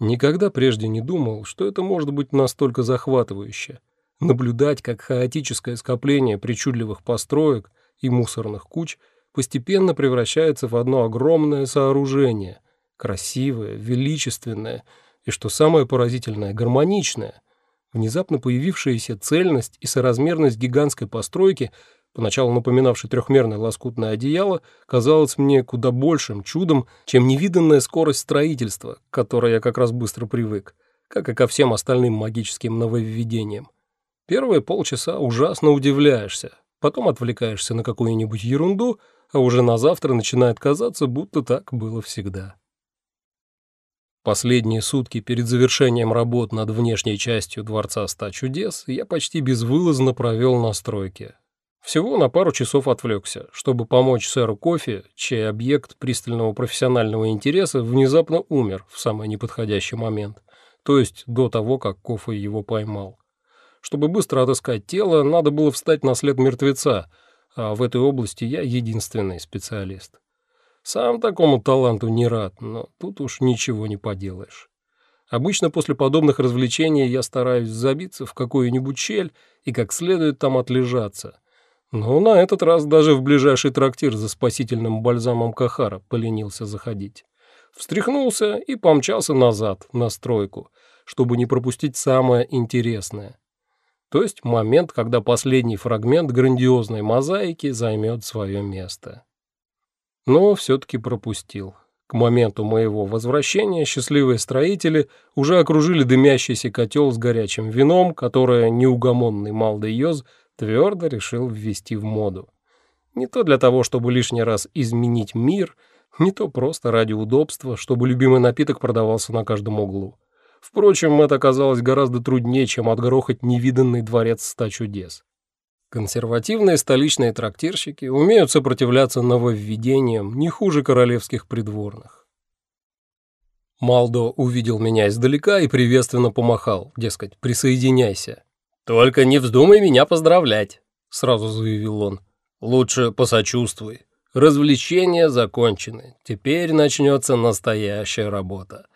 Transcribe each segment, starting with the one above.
Никогда прежде не думал, что это может быть настолько захватывающе. Наблюдать, как хаотическое скопление причудливых построек и мусорных куч постепенно превращается в одно огромное сооружение, красивое, величественное и, что самое поразительное, гармоничное. Внезапно появившаяся цельность и соразмерность гигантской постройки поначалу напоминавший трехмерное лоскутное одеяло, казалось мне куда большим чудом, чем невиданная скорость строительства, к которой я как раз быстро привык, как и ко всем остальным магическим нововведениям. Первые полчаса ужасно удивляешься, потом отвлекаешься на какую-нибудь ерунду, а уже на завтра начинает казаться, будто так было всегда. Последние сутки перед завершением работ над внешней частью Дворца Ста Чудес я почти безвылазно провел на стройке, всего на пару часов отвлекся, чтобы помочь сэру Кофе, чей объект пристального профессионального интереса внезапно умер в самый неподходящий момент, то есть до того, как Кофе его поймал. Чтобы быстро отыскать тело, надо было встать на след мертвеца, а в этой области я единственный специалист. Сам такому таланту не рад, но тут уж ничего не поделаешь. Обычно после подобных развлечений я стараюсь забиться в какую-нибудь щель и как следует там отлежаться – но на этот раз даже в ближайший трактир за спасительным бальзамом Кахара поленился заходить. Встряхнулся и помчался назад, на стройку, чтобы не пропустить самое интересное. То есть момент, когда последний фрагмент грандиозной мозаики займет свое место. Но все-таки пропустил. К моменту моего возвращения счастливые строители уже окружили дымящийся котел с горячим вином, которое неугомонный Малдый Йоз твердо решил ввести в моду. Не то для того, чтобы лишний раз изменить мир, не то просто ради удобства, чтобы любимый напиток продавался на каждом углу. Впрочем, это оказалось гораздо труднее, чем отгрохать невиданный дворец ста чудес. Консервативные столичные трактирщики умеют сопротивляться нововведениям не хуже королевских придворных. Малдо увидел меня издалека и приветственно помахал, дескать, присоединяйся. «Только не вздумай меня поздравлять», — сразу заявил он. «Лучше посочувствуй. Развлечения закончены. Теперь начнется настоящая работа.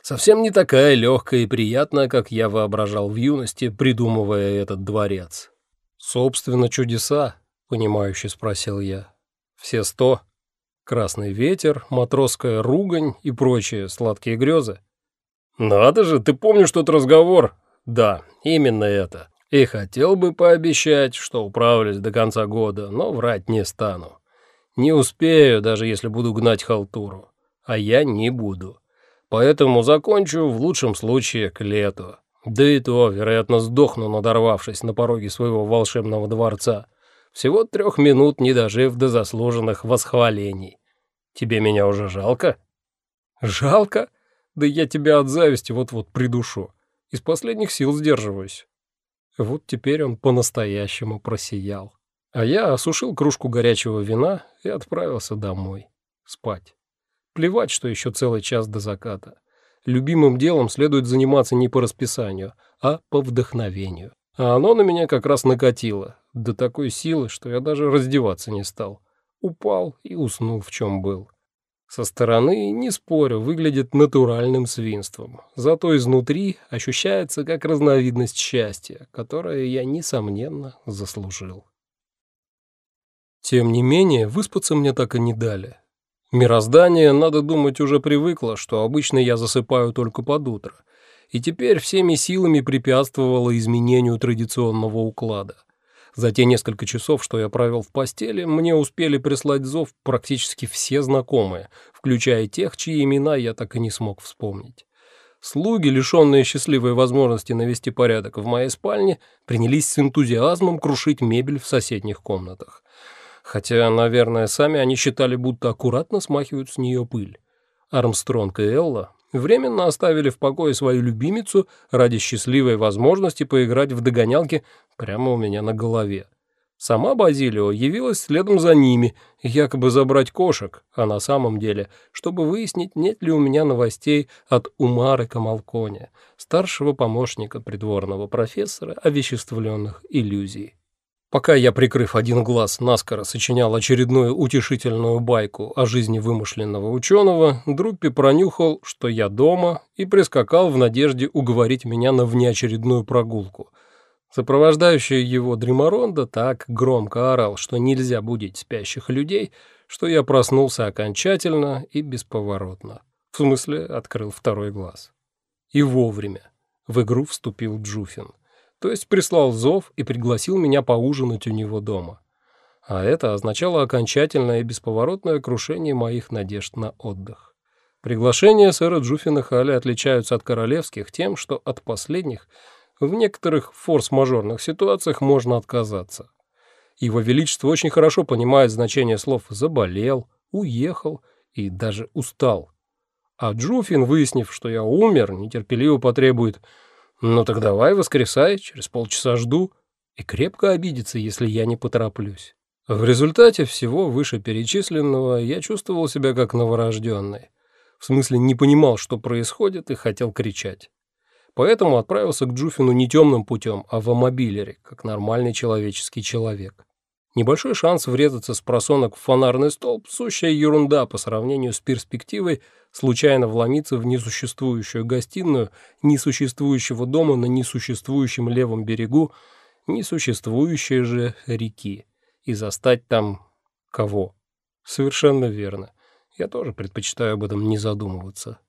Совсем не такая легкая и приятная, как я воображал в юности, придумывая этот дворец». «Собственно, чудеса», — понимающе спросил я. «Все сто? Красный ветер, матросская ругань и прочие сладкие грезы?» «Надо же, ты помнишь тот разговор да, именно это. И хотел бы пообещать, что управлюсь до конца года, но врать не стану. Не успею, даже если буду гнать халтуру. А я не буду. Поэтому закончу в лучшем случае к лету. Да и то, вероятно, сдохну, надорвавшись на пороге своего волшебного дворца. Всего трех минут, не дожив до заслуженных восхвалений. Тебе меня уже жалко? Жалко? Да я тебя от зависти вот-вот придушу. Из последних сил сдерживаюсь. Вот теперь он по-настоящему просиял. А я осушил кружку горячего вина и отправился домой. Спать. Плевать, что еще целый час до заката. Любимым делом следует заниматься не по расписанию, а по вдохновению. А оно на меня как раз накатило, до такой силы, что я даже раздеваться не стал. Упал и уснул в чем был. Со стороны, не спорю, выглядит натуральным свинством, зато изнутри ощущается как разновидность счастья, которое я, несомненно, заслужил. Тем не менее, выспаться мне так и не дали. Мироздание, надо думать, уже привыкло, что обычно я засыпаю только под утро, и теперь всеми силами препятствовало изменению традиционного уклада. За те несколько часов, что я провел в постели, мне успели прислать зов практически все знакомые, включая тех, чьи имена я так и не смог вспомнить. Слуги, лишенные счастливой возможности навести порядок в моей спальне, принялись с энтузиазмом крушить мебель в соседних комнатах. Хотя, наверное, сами они считали, будто аккуратно смахивают с нее пыль. Армстронг и Элла временно оставили в покое свою любимицу ради счастливой возможности поиграть в догонялки прямо у меня на голове. Сама Базилио явилась следом за ними, якобы забрать кошек, а на самом деле, чтобы выяснить, нет ли у меня новостей от Умары Камалкони, старшего помощника придворного профессора овеществленных иллюзий. Пока я, прикрыв один глаз, наскоро сочинял очередную утешительную байку о жизни вымышленного ученого, Друппи пронюхал, что я дома, и прискакал в надежде уговорить меня на внеочередную прогулку. Сопровождающий его Дримаронда так громко орал, что нельзя будить спящих людей, что я проснулся окончательно и бесповоротно. В смысле, открыл второй глаз. И вовремя. В игру вступил Джуфин то есть прислал зов и пригласил меня поужинать у него дома. А это означало окончательное и бесповоротное крушение моих надежд на отдых. Приглашения сэра Джуфина Халли отличаются от королевских тем, что от последних в некоторых форс-мажорных ситуациях можно отказаться. Его Величество очень хорошо понимает значение слов «заболел», «уехал» и даже «устал». А Джуфин, выяснив, что я умер, нетерпеливо потребует – ну так давай, воскресай, через полчаса жду. И крепко обидится, если я не потороплюсь. В результате всего вышеперечисленного я чувствовал себя как новорожденный. В смысле, не понимал, что происходит, и хотел кричать. Поэтому отправился к Джуфину не темным путем, а в амобилере, как нормальный человеческий человек. Небольшой шанс врезаться с просонок в фонарный столб – сущая ерунда по сравнению с перспективой случайно вломиться в несуществующую гостиную несуществующего дома на несуществующем левом берегу несуществующей же реки и застать там кого? Совершенно верно. Я тоже предпочитаю об этом не задумываться.